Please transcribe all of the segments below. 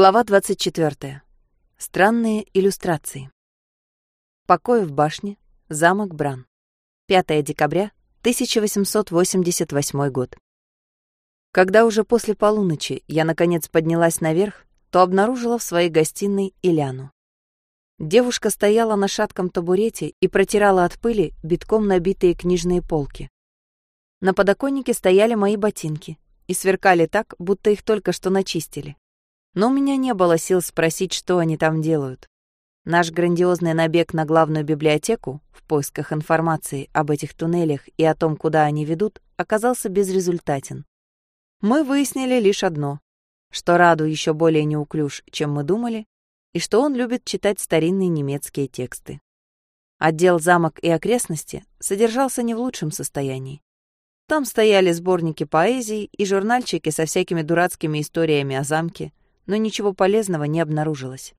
Глава 24. Странные иллюстрации. Покой в башне. Замок Бран. 5 декабря 1888 год. Когда уже после полуночи я наконец поднялась наверх, то обнаружила в своей гостиной Иляну. Девушка стояла на шатком табурете и протирала от пыли битком набитые книжные полки. На подоконнике стояли мои ботинки и сверкали так, будто их только что начистили. Но у меня не было сил спросить, что они там делают. Наш грандиозный набег на главную библиотеку в поисках информации об этих туннелях и о том, куда они ведут, оказался безрезультатен. Мы выяснили лишь одно, что Раду еще более неуклюж, чем мы думали, и что он любит читать старинные немецкие тексты. Отдел «Замок и окрестности» содержался не в лучшем состоянии. Там стояли сборники поэзии и журнальчики со всякими дурацкими историями о замке, но ничего полезного не обнаружилось.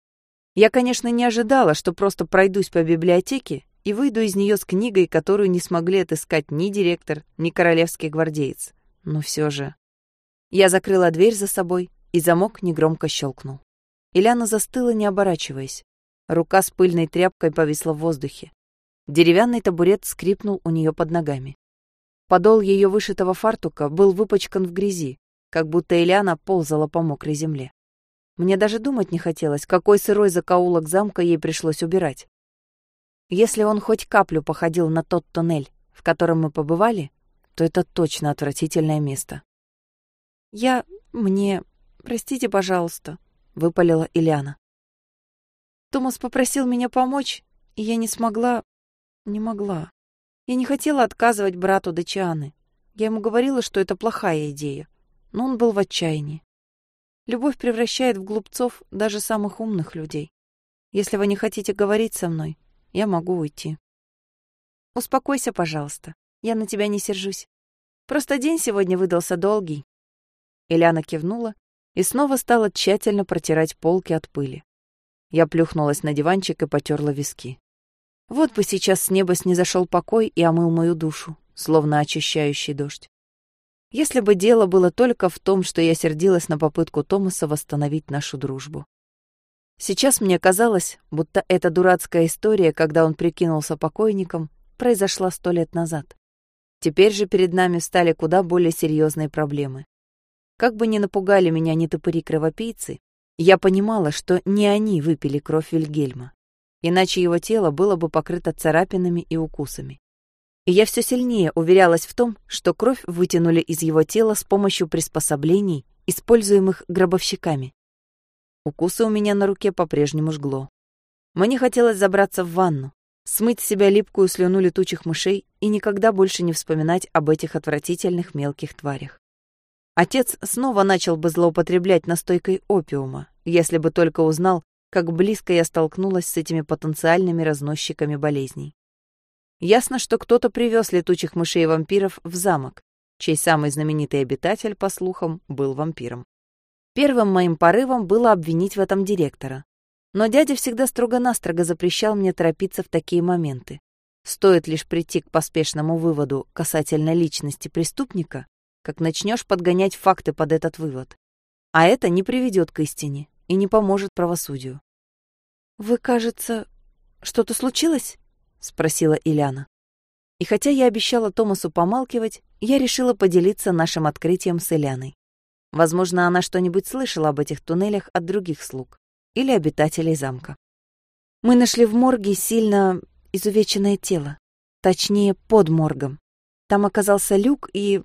Я, конечно, не ожидала, что просто пройдусь по библиотеке и выйду из нее с книгой, которую не смогли отыскать ни директор, ни королевский гвардеец. Но все же... Я закрыла дверь за собой, и замок негромко щелкнул. Ильяна застыла, не оборачиваясь. Рука с пыльной тряпкой повисла в воздухе. Деревянный табурет скрипнул у нее под ногами. Подол ее вышитого фартука был выпачкан в грязи, как будто Ильяна ползала по мокрой земле. Мне даже думать не хотелось, какой сырой закоулок замка ей пришлось убирать. Если он хоть каплю походил на тот туннель, в котором мы побывали, то это точно отвратительное место. «Я... мне... простите, пожалуйста», — выпалила Ильяна. Томас попросил меня помочь, и я не смогла... не могла. Я не хотела отказывать брату Дачианы. Я ему говорила, что это плохая идея, но он был в отчаянии. Любовь превращает в глупцов даже самых умных людей. Если вы не хотите говорить со мной, я могу уйти. Успокойся, пожалуйста. Я на тебя не сержусь. Просто день сегодня выдался долгий. Эляна кивнула и снова стала тщательно протирать полки от пыли. Я плюхнулась на диванчик и потерла виски. Вот бы сейчас с неба снизошел покой и омыл мою душу, словно очищающий дождь. Если бы дело было только в том, что я сердилась на попытку Томаса восстановить нашу дружбу. Сейчас мне казалось, будто эта дурацкая история, когда он прикинулся покойником, произошла сто лет назад. Теперь же перед нами стали куда более серьезные проблемы. Как бы ни напугали меня нетопыри-кровопийцы, я понимала, что не они выпили кровь Вильгельма, иначе его тело было бы покрыто царапинами и укусами и я все сильнее уверялась в том, что кровь вытянули из его тела с помощью приспособлений, используемых гробовщиками. Укусы у меня на руке по-прежнему жгло. Мне хотелось забраться в ванну, смыть с себя липкую слюну летучих мышей и никогда больше не вспоминать об этих отвратительных мелких тварях. Отец снова начал бы злоупотреблять настойкой опиума, если бы только узнал, как близко я столкнулась с этими потенциальными разносчиками болезней. Ясно, что кто-то привез летучих мышей и вампиров в замок, чей самый знаменитый обитатель, по слухам, был вампиром. Первым моим порывом было обвинить в этом директора. Но дядя всегда строго-настрого запрещал мне торопиться в такие моменты. Стоит лишь прийти к поспешному выводу касательно личности преступника, как начнешь подгонять факты под этот вывод. А это не приведет к истине и не поможет правосудию. «Вы, кажется, что-то случилось?» — спросила Иляна. И хотя я обещала Томасу помалкивать, я решила поделиться нашим открытием с Иляной. Возможно, она что-нибудь слышала об этих туннелях от других слуг или обитателей замка. Мы нашли в морге сильно изувеченное тело, точнее, под моргом. Там оказался люк, и...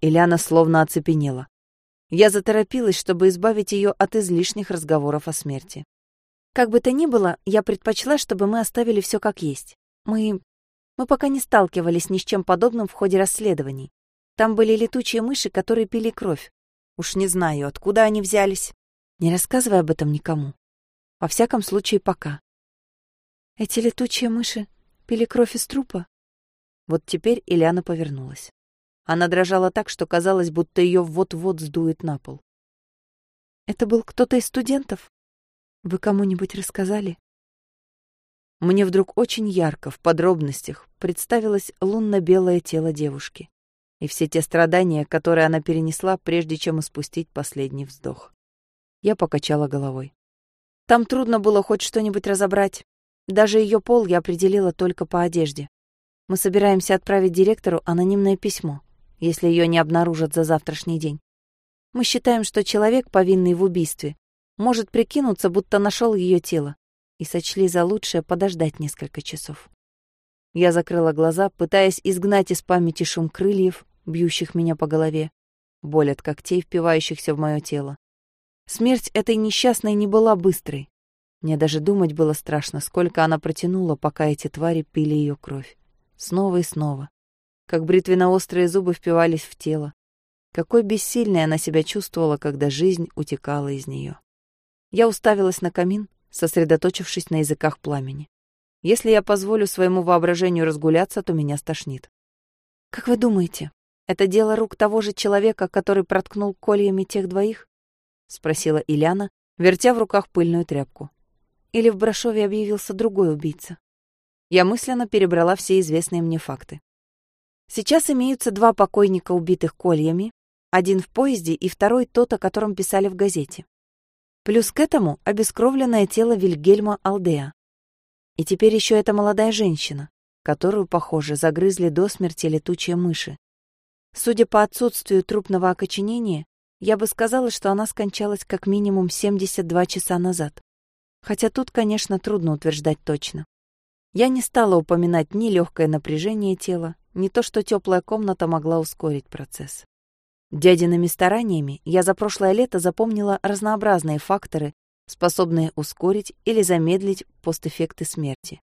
Иляна словно оцепенела. Я заторопилась, чтобы избавить ее от излишних разговоров о смерти. Как бы то ни было, я предпочла, чтобы мы оставили все как есть. Мы... мы пока не сталкивались ни с чем подобным в ходе расследований. Там были летучие мыши, которые пили кровь. Уж не знаю, откуда они взялись. Не рассказывай об этом никому. Во всяком случае, пока. Эти летучие мыши пили кровь из трупа? Вот теперь Ильяна повернулась. Она дрожала так, что казалось, будто ее вот-вот сдует на пол. Это был кто-то из студентов? Вы кому-нибудь рассказали? Мне вдруг очень ярко, в подробностях, представилось лунно-белое тело девушки и все те страдания, которые она перенесла, прежде чем испустить последний вздох. Я покачала головой. Там трудно было хоть что-нибудь разобрать. Даже ее пол я определила только по одежде. Мы собираемся отправить директору анонимное письмо, если ее не обнаружат за завтрашний день. Мы считаем, что человек, повинный в убийстве, может прикинуться, будто нашел ее тело, и сочли за лучшее подождать несколько часов. Я закрыла глаза, пытаясь изгнать из памяти шум крыльев, бьющих меня по голове, боль от когтей, впивающихся в мое тело. Смерть этой несчастной не была быстрой. Мне даже думать было страшно, сколько она протянула, пока эти твари пили ее кровь. Снова и снова. Как бритвенно-острые зубы впивались в тело. Какой бессильной она себя чувствовала, когда жизнь утекала из нее. Я уставилась на камин, сосредоточившись на языках пламени. Если я позволю своему воображению разгуляться, то меня стошнит. «Как вы думаете, это дело рук того же человека, который проткнул кольями тех двоих?» — спросила Ильяна, вертя в руках пыльную тряпку. «Или в Брашове объявился другой убийца?» Я мысленно перебрала все известные мне факты. Сейчас имеются два покойника, убитых кольями, один в поезде и второй тот, о котором писали в газете. Плюс к этому обескровленное тело Вильгельма Алдеа. И теперь еще эта молодая женщина, которую, похоже, загрызли до смерти летучие мыши. Судя по отсутствию трупного окоченения, я бы сказала, что она скончалась как минимум 72 часа назад. Хотя тут, конечно, трудно утверждать точно. Я не стала упоминать ни легкое напряжение тела, ни то, что теплая комната могла ускорить процесс. Дядиными стараниями я за прошлое лето запомнила разнообразные факторы, способные ускорить или замедлить постэффекты смерти.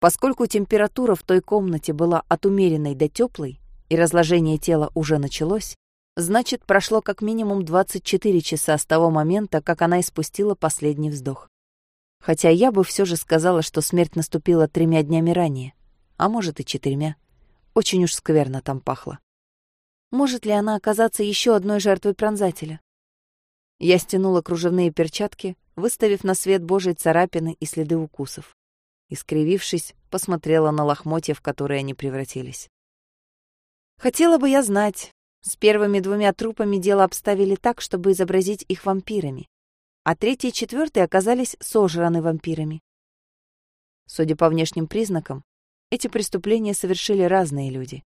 Поскольку температура в той комнате была от умеренной до теплой, и разложение тела уже началось, значит, прошло как минимум 24 часа с того момента, как она испустила последний вздох. Хотя я бы все же сказала, что смерть наступила тремя днями ранее, а может и четырьмя. Очень уж скверно там пахло. Может ли она оказаться еще одной жертвой пронзателя? Я стянула кружевные перчатки, выставив на свет Божий царапины и следы укусов. Искривившись, посмотрела на лохмотья, в которые они превратились. Хотела бы я знать, с первыми двумя трупами дело обставили так, чтобы изобразить их вампирами а третий и четвертый оказались сожраны вампирами. Судя по внешним признакам, эти преступления совершили разные люди.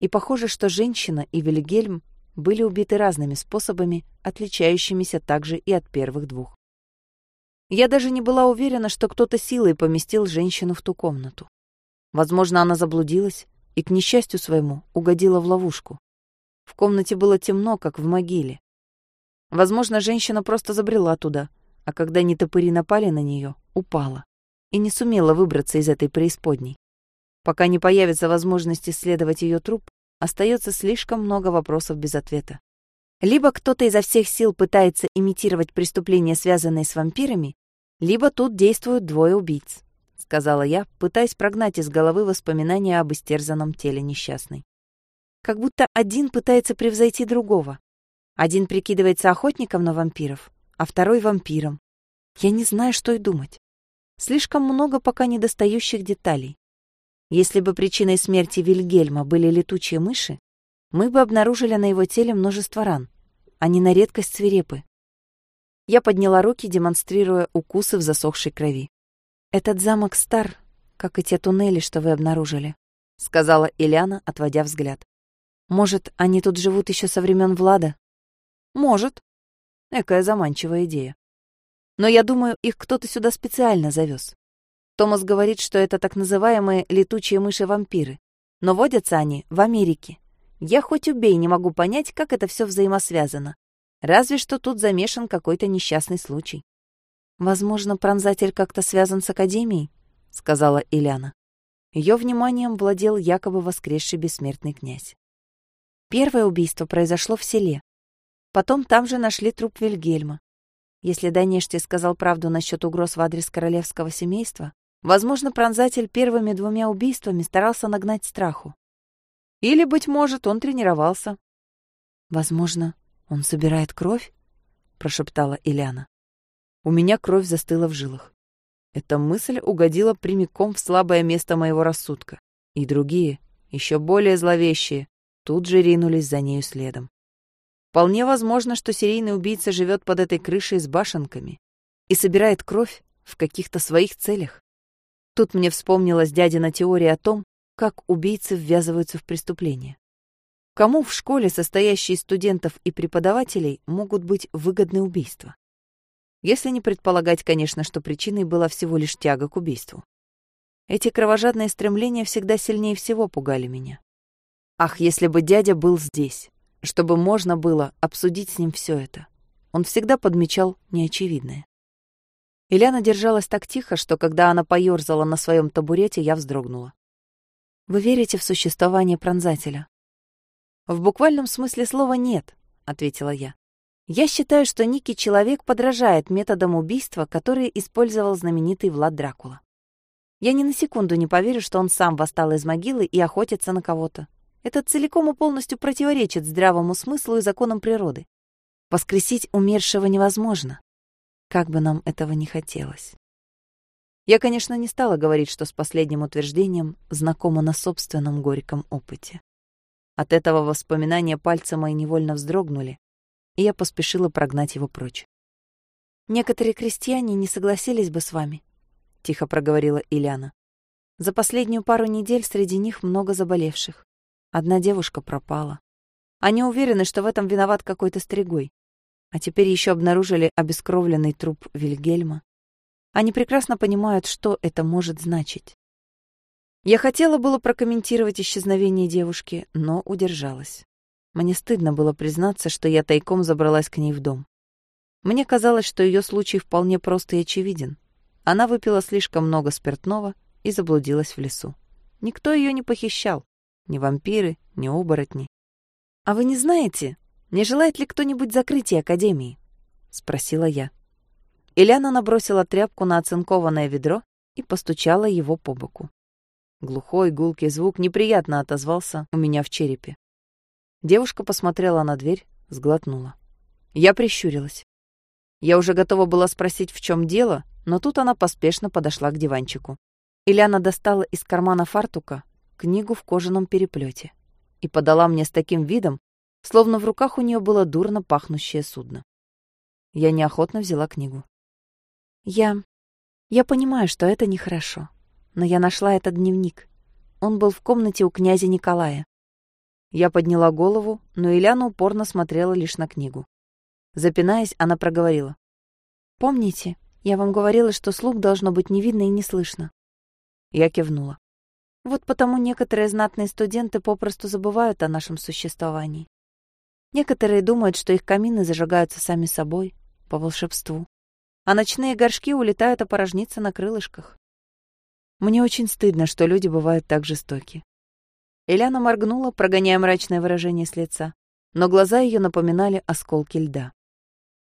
И похоже, что женщина и Вильгельм были убиты разными способами, отличающимися также и от первых двух. Я даже не была уверена, что кто-то силой поместил женщину в ту комнату. Возможно, она заблудилась и, к несчастью своему, угодила в ловушку. В комнате было темно, как в могиле. Возможно, женщина просто забрела туда, а когда нетопыри напали на нее, упала и не сумела выбраться из этой преисподней. Пока не появится возможность исследовать ее труп, остается слишком много вопросов без ответа. Либо кто-то изо всех сил пытается имитировать преступления, связанные с вампирами, либо тут действуют двое убийц, сказала я, пытаясь прогнать из головы воспоминания об истерзанном теле несчастной. Как будто один пытается превзойти другого. Один прикидывается охотником на вампиров, а второй — вампиром. Я не знаю, что и думать. Слишком много пока недостающих деталей. Если бы причиной смерти Вильгельма были летучие мыши, мы бы обнаружили на его теле множество ран. Они на редкость свирепы. Я подняла руки, демонстрируя укусы в засохшей крови. «Этот замок стар, как и те туннели, что вы обнаружили», — сказала Ильяна, отводя взгляд. «Может, они тут живут еще со времен Влада?» Может. Экая заманчивая идея. Но я думаю, их кто-то сюда специально завез. Томас говорит, что это так называемые летучие мыши-вампиры. Но водятся они в Америке. Я хоть убей не могу понять, как это все взаимосвязано. Разве что тут замешан какой-то несчастный случай. «Возможно, пронзатель как-то связан с Академией», — сказала Ильяна. Ее вниманием владел якобы воскресший бессмертный князь. Первое убийство произошло в селе, Потом там же нашли труп Вильгельма. Если Данешти сказал правду насчет угроз в адрес королевского семейства, возможно, пронзатель первыми двумя убийствами старался нагнать страху. Или, быть может, он тренировался. «Возможно, он собирает кровь?» — прошептала Ильяна. У меня кровь застыла в жилах. Эта мысль угодила прямиком в слабое место моего рассудка. И другие, еще более зловещие, тут же ринулись за нею следом. Вполне возможно, что серийный убийца живет под этой крышей с башенками и собирает кровь в каких-то своих целях. Тут мне вспомнилась дядина теория о том, как убийцы ввязываются в преступления. Кому в школе, состоящей из студентов и преподавателей, могут быть выгодны убийства? Если не предполагать, конечно, что причиной была всего лишь тяга к убийству. Эти кровожадные стремления всегда сильнее всего пугали меня. Ах, если бы дядя был здесь, чтобы можно было обсудить с ним все это. Он всегда подмечал неочевидное. Ильяна держалась так тихо, что когда она поёрзала на своем табурете, я вздрогнула. «Вы верите в существование пронзателя?» «В буквальном смысле слова нет», — ответила я. «Я считаю, что некий человек подражает методам убийства, которые использовал знаменитый Влад Дракула. Я ни на секунду не поверю, что он сам восстал из могилы и охотится на кого-то. Это целиком и полностью противоречит здравому смыслу и законам природы. Воскресить умершего невозможно, как бы нам этого не хотелось. Я, конечно, не стала говорить, что с последним утверждением знакома на собственном горьком опыте. От этого воспоминания пальцы мои невольно вздрогнули, и я поспешила прогнать его прочь. «Некоторые крестьяне не согласились бы с вами», — тихо проговорила Ильяна. «За последнюю пару недель среди них много заболевших. Одна девушка пропала. Они уверены, что в этом виноват какой-то стригой. А теперь еще обнаружили обескровленный труп Вильгельма. Они прекрасно понимают, что это может значить. Я хотела было прокомментировать исчезновение девушки, но удержалась. Мне стыдно было признаться, что я тайком забралась к ней в дом. Мне казалось, что ее случай вполне прост и очевиден. Она выпила слишком много спиртного и заблудилась в лесу. Никто ее не похищал. Ни вампиры, ни оборотни. «А вы не знаете, не желает ли кто-нибудь закрытия Академии?» — спросила я. Ильяна набросила тряпку на оцинкованное ведро и постучала его по боку. Глухой, гулкий звук неприятно отозвался у меня в черепе. Девушка посмотрела на дверь, сглотнула. Я прищурилась. Я уже готова была спросить, в чем дело, но тут она поспешно подошла к диванчику. Ильяна достала из кармана фартука книгу в кожаном переплете и подала мне с таким видом, словно в руках у нее было дурно пахнущее судно. Я неохотно взяла книгу. «Я... я понимаю, что это нехорошо, но я нашла этот дневник. Он был в комнате у князя Николая». Я подняла голову, но Ильяна упорно смотрела лишь на книгу. Запинаясь, она проговорила. «Помните, я вам говорила, что слух должно быть не видно и не слышно?» Я кивнула. Вот потому некоторые знатные студенты попросту забывают о нашем существовании. Некоторые думают, что их камины зажигаются сами собой, по волшебству, а ночные горшки улетают опорожниться на крылышках. Мне очень стыдно, что люди бывают так жестоки. Эляна моргнула, прогоняя мрачное выражение с лица, но глаза ее напоминали осколки льда.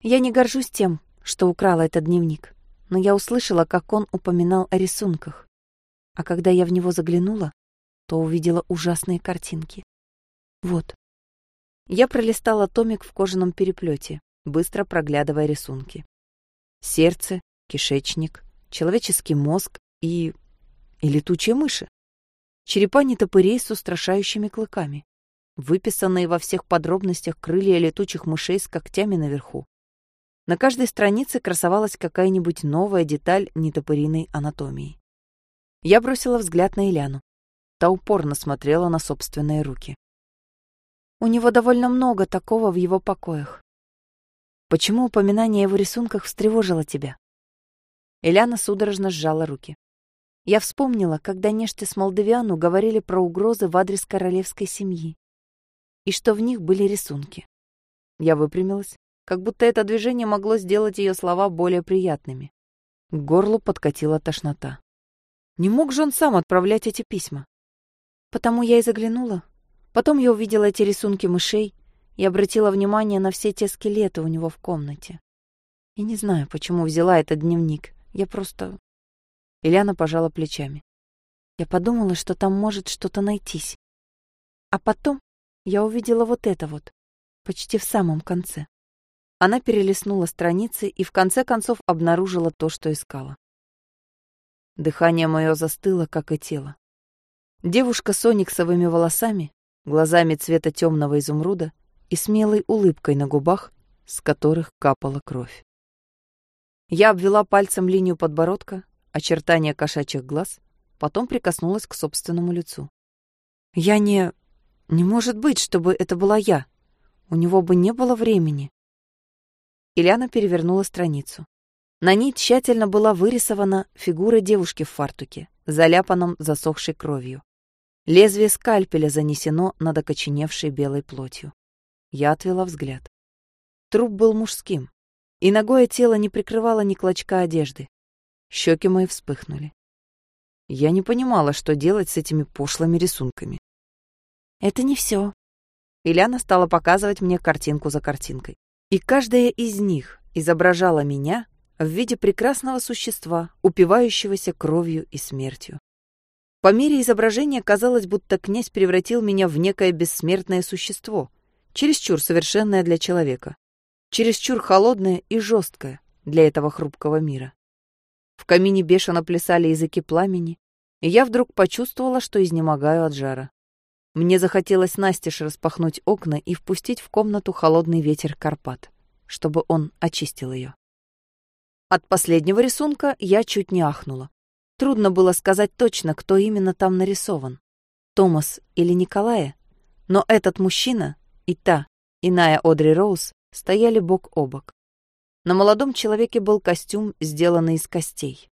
Я не горжусь тем, что украла этот дневник, но я услышала, как он упоминал о рисунках. А когда я в него заглянула, то увидела ужасные картинки. Вот. Я пролистала томик в кожаном переплете, быстро проглядывая рисунки. Сердце, кишечник, человеческий мозг и... и летучие мыши. Черепа нетопырей с устрашающими клыками. Выписанные во всех подробностях крылья летучих мышей с когтями наверху. На каждой странице красовалась какая-нибудь новая деталь нетопыриной анатомии. Я бросила взгляд на Иляну. Та упорно смотрела на собственные руки. У него довольно много такого в его покоях. Почему упоминание о его рисунках встревожило тебя? Эляна судорожно сжала руки. Я вспомнила, когда Неште с Молдавиану говорили про угрозы в адрес королевской семьи. И что в них были рисунки. Я выпрямилась, как будто это движение могло сделать ее слова более приятными. К горлу подкатила тошнота. Не мог же он сам отправлять эти письма? Потому я и заглянула. Потом я увидела эти рисунки мышей и обратила внимание на все те скелеты у него в комнате. И не знаю, почему взяла этот дневник. Я просто... Ильяна пожала плечами. Я подумала, что там может что-то найтись. А потом я увидела вот это вот, почти в самом конце. Она перелистнула страницы и в конце концов обнаружила то, что искала. Дыхание мое застыло, как и тело. Девушка с ониксовыми волосами, глазами цвета темного изумруда, и смелой улыбкой на губах, с которых капала кровь. Я обвела пальцем линию подбородка, очертания кошачьих глаз, потом прикоснулась к собственному лицу. Я не... Не может быть, чтобы это была я. У него бы не было времени. Ильяна перевернула страницу. На ней тщательно была вырисована фигура девушки в фартуке, заляпанном засохшей кровью. Лезвие скальпеля занесено над окоченевшей белой плотью. Я отвела взгляд. Труп был мужским, и ногое тело не прикрывало ни клочка одежды. Щеки мои вспыхнули. Я не понимала, что делать с этими пошлыми рисунками. Это не все. Ильяна стала показывать мне картинку за картинкой. И каждая из них изображала меня в виде прекрасного существа, упивающегося кровью и смертью. По мере изображения казалось, будто князь превратил меня в некое бессмертное существо, чересчур совершенное для человека чересчур холодное и жесткое для этого хрупкого мира. В камине бешено плясали языки пламени, и я вдруг почувствовала, что изнемогаю от жара. Мне захотелось настежь распахнуть окна и впустить в комнату холодный ветер Карпат, чтобы он очистил ее. От последнего рисунка я чуть не ахнула. Трудно было сказать точно, кто именно там нарисован. Томас или Николая. Но этот мужчина и та, иная Одри Роуз, стояли бок о бок. На молодом человеке был костюм, сделанный из костей.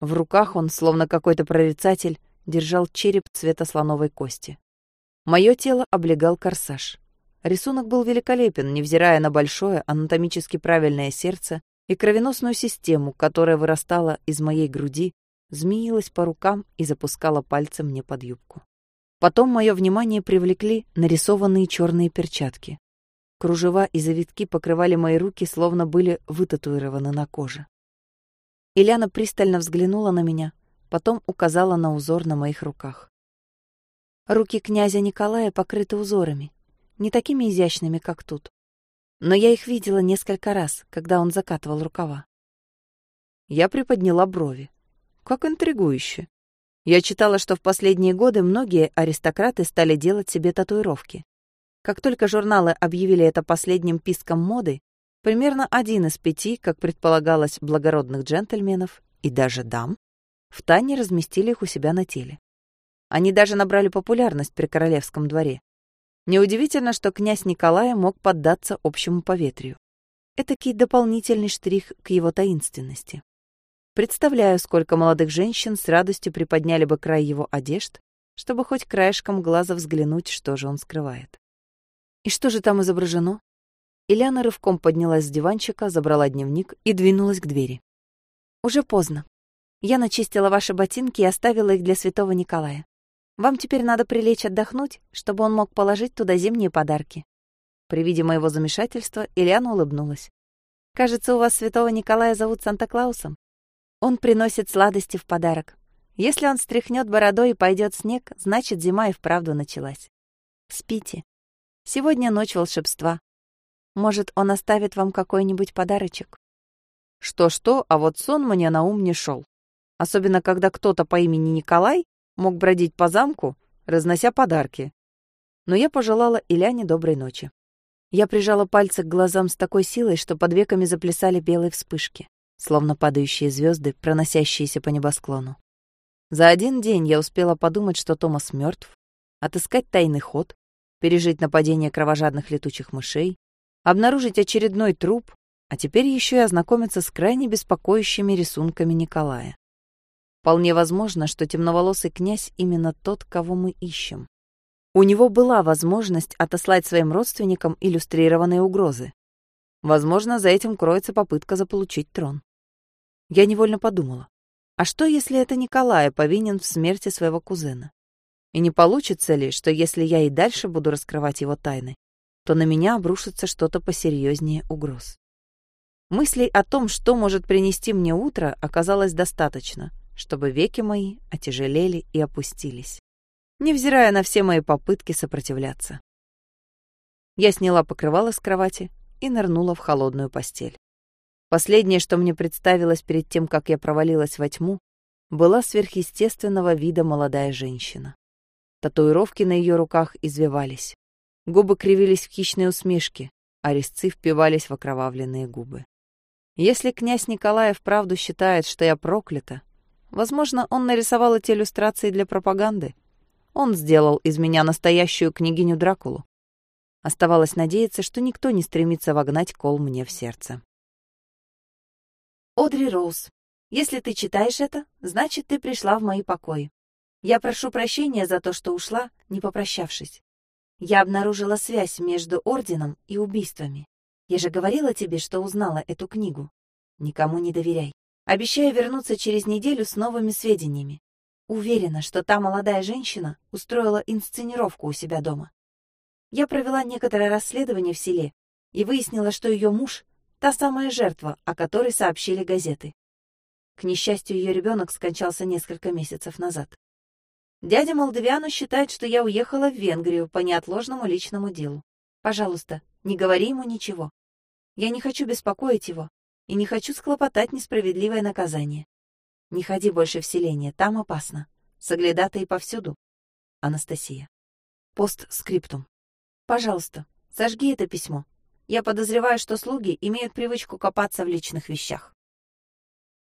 В руках он, словно какой-то прорицатель, держал череп цвета слоновой кости. Мое тело облегал корсаж. Рисунок был великолепен, невзирая на большое, анатомически правильное сердце и кровеносную систему, которая вырастала из моей груди, змеилась по рукам и запускала пальцы мне под юбку. Потом мое внимание привлекли нарисованные черные перчатки. Кружева и завитки покрывали мои руки, словно были вытатуированы на коже. Ильяна пристально взглянула на меня, потом указала на узор на моих руках. Руки князя Николая покрыты узорами, не такими изящными, как тут. Но я их видела несколько раз, когда он закатывал рукава. Я приподняла брови. Как интригующе. Я читала, что в последние годы многие аристократы стали делать себе татуировки. Как только журналы объявили это последним писком моды, примерно один из пяти, как предполагалось, благородных джентльменов и даже дам, в тайне разместили их у себя на теле. Они даже набрали популярность при королевском дворе. Неудивительно, что князь Николай мог поддаться общему поветрию. Этакий дополнительный штрих к его таинственности. Представляю, сколько молодых женщин с радостью приподняли бы край его одежд, чтобы хоть краешком глаза взглянуть, что же он скрывает. И что же там изображено? Ильяна рывком поднялась с диванчика, забрала дневник и двинулась к двери. Уже поздно. Я начистила ваши ботинки и оставила их для святого Николая. Вам теперь надо прилечь отдохнуть, чтобы он мог положить туда зимние подарки. При виде моего замешательства Ильяна улыбнулась. Кажется, у вас святого Николая зовут Санта-Клаусом. Он приносит сладости в подарок. Если он стряхнет бородой и пойдет снег, значит, зима и вправду началась. Спите. Сегодня ночь волшебства. Может, он оставит вам какой-нибудь подарочек? Что-что, а вот сон мне на ум не шел. Особенно, когда кто-то по имени Николай мог бродить по замку, разнося подарки. Но я пожелала Иляне доброй ночи. Я прижала пальцы к глазам с такой силой, что под веками заплясали белые вспышки, словно падающие звезды, проносящиеся по небосклону. За один день я успела подумать, что Томас мертв, отыскать тайный ход, пережить нападение кровожадных летучих мышей, обнаружить очередной труп, а теперь еще и ознакомиться с крайне беспокоящими рисунками Николая. Вполне возможно, что темноволосый князь именно тот, кого мы ищем. У него была возможность отослать своим родственникам иллюстрированные угрозы. Возможно, за этим кроется попытка заполучить трон. Я невольно подумала, а что, если это Николай повинен в смерти своего кузена? И не получится ли, что если я и дальше буду раскрывать его тайны, то на меня обрушится что-то посерьезнее угроз? Мыслей о том, что может принести мне утро, оказалось достаточно, чтобы веки мои отяжелели и опустились, невзирая на все мои попытки сопротивляться. Я сняла покрывало с кровати и нырнула в холодную постель. Последнее, что мне представилось перед тем, как я провалилась во тьму, была сверхъестественного вида молодая женщина. Татуировки на ее руках извивались. Губы кривились в хищной усмешке, а резцы впивались в окровавленные губы. Если князь Николаев правду считает, что я проклята, возможно, он нарисовал эти иллюстрации для пропаганды. Он сделал из меня настоящую княгиню Дракулу. Оставалось надеяться, что никто не стремится вогнать кол мне в сердце. Одри Роуз, если ты читаешь это, значит, ты пришла в мои покои. Я прошу прощения за то, что ушла, не попрощавшись. Я обнаружила связь между орденом и убийствами. Я же говорила тебе, что узнала эту книгу. Никому не доверяй. Обещаю вернуться через неделю с новыми сведениями. Уверена, что та молодая женщина устроила инсценировку у себя дома. Я провела некоторое расследование в селе и выяснила, что ее муж — та самая жертва, о которой сообщили газеты. К несчастью, ее ребенок скончался несколько месяцев назад. Дядя Молдавиану считает, что я уехала в Венгрию по неотложному личному делу. Пожалуйста, не говори ему ничего. Я не хочу беспокоить его и не хочу схлопотать несправедливое наказание. Не ходи больше в селение, там опасно. Соглядатые повсюду. Анастасия. Постскриптум. Пожалуйста, сожги это письмо. Я подозреваю, что слуги имеют привычку копаться в личных вещах.